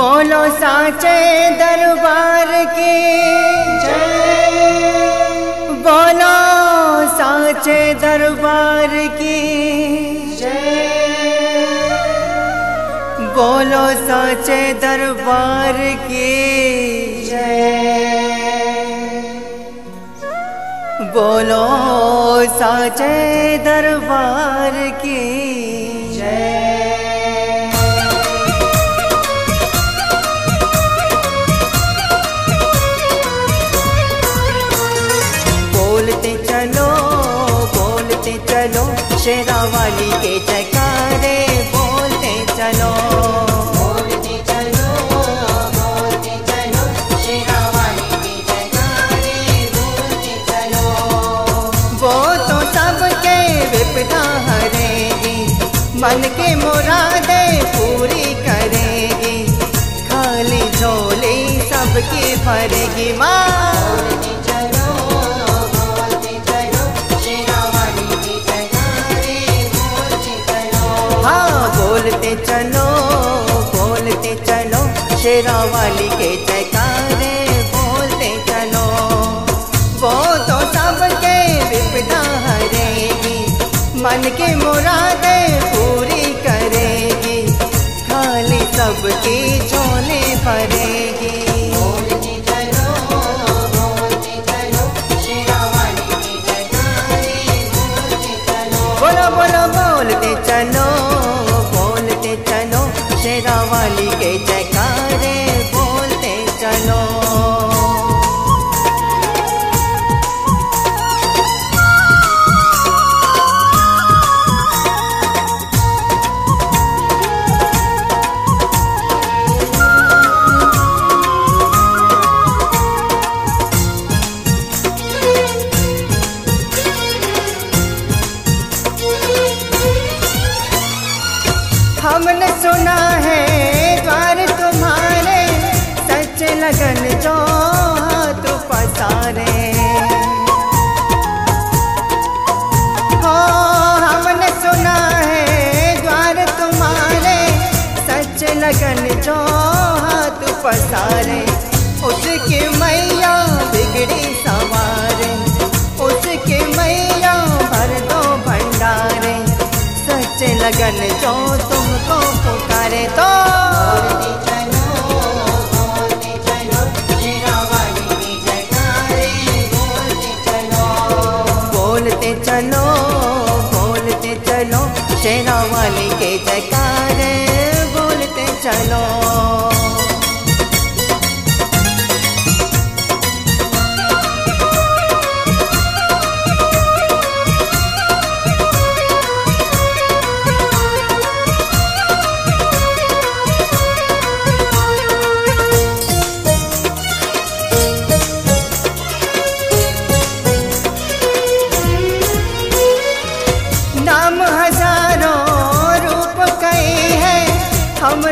बोलो साचे दरबार की बोलो साचे दरबार की बोलो साचे दरबार की बोलो साचे दरबार की शेरा वाली के जयकारे बोलते चलो। बोलते चलो बोलते चलो शेरा वाली के जयकारे बोलते चलो। वो तो सबके विपदा हरेगी मन के मुरादे पूरी करेगी। खाली झोली सबकी भरेगी माँ। शेरा वाली के जयकारे बोलते चलो। वो तो सबके विपदा हरेगी मन की मुरादे पूरी करेगी, खाली सबकी झोले भरेगी बोलो, बोलते चलो। लगन जो हाथ पसारे, उसके मैया बिगड़ी सवारे, उसके मैया भर दो भंडारे सच लगन जो तुमको पुकारे तो। बोलते चलो बोलते चलो शेरा वाली के जयकारे। बोलते चलो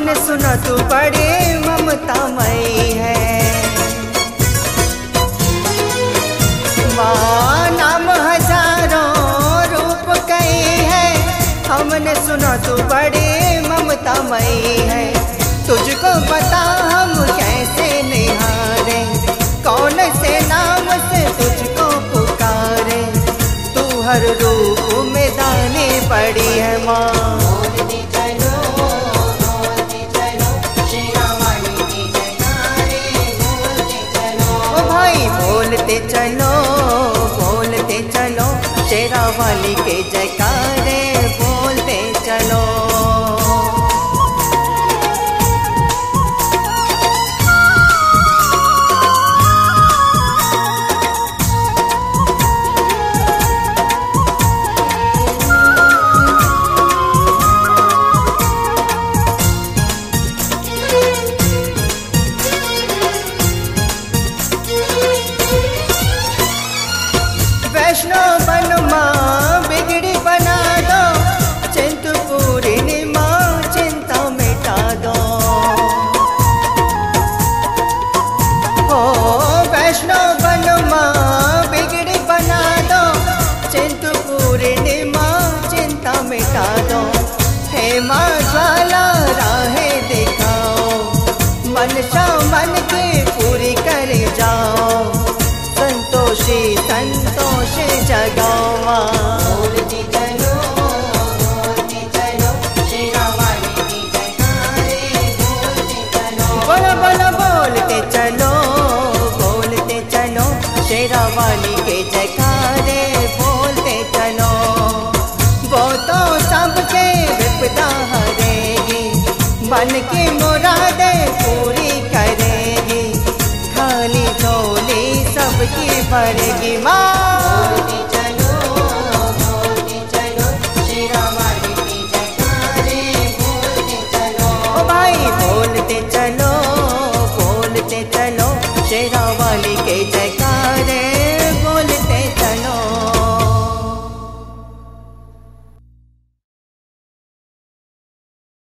हमने सुना तू बड़ी ममतामयी है। माँ नाम हज़ारों रूप कई है। हमने सुना तू बड़ी ममतामयी है। तुझको बता हम कैसे निहारे। कौन से नाम से तुझको पुकारे। तू हर रूप में दाने पड़ी है माँ। बोलते चलो बोलते चलो शेरा वाली के जयकारे। वैष्णो बन माँ बिगड़ी बना दो। चिंतपूरी ने माँ चिंता मिटा दो। ओ वैष्णो बन माँ बिगड़ी बना दो। चिंतपूरी ने माँ चिंता मिटा दो। हे माँ ज्वाला, राहें दिखाओ। मन की मन की मुरादें पूरी करेगी। खाली झोली सबकी भरेगी माँ। बोलते चलो। बोलते चलो शेरा वाली के जय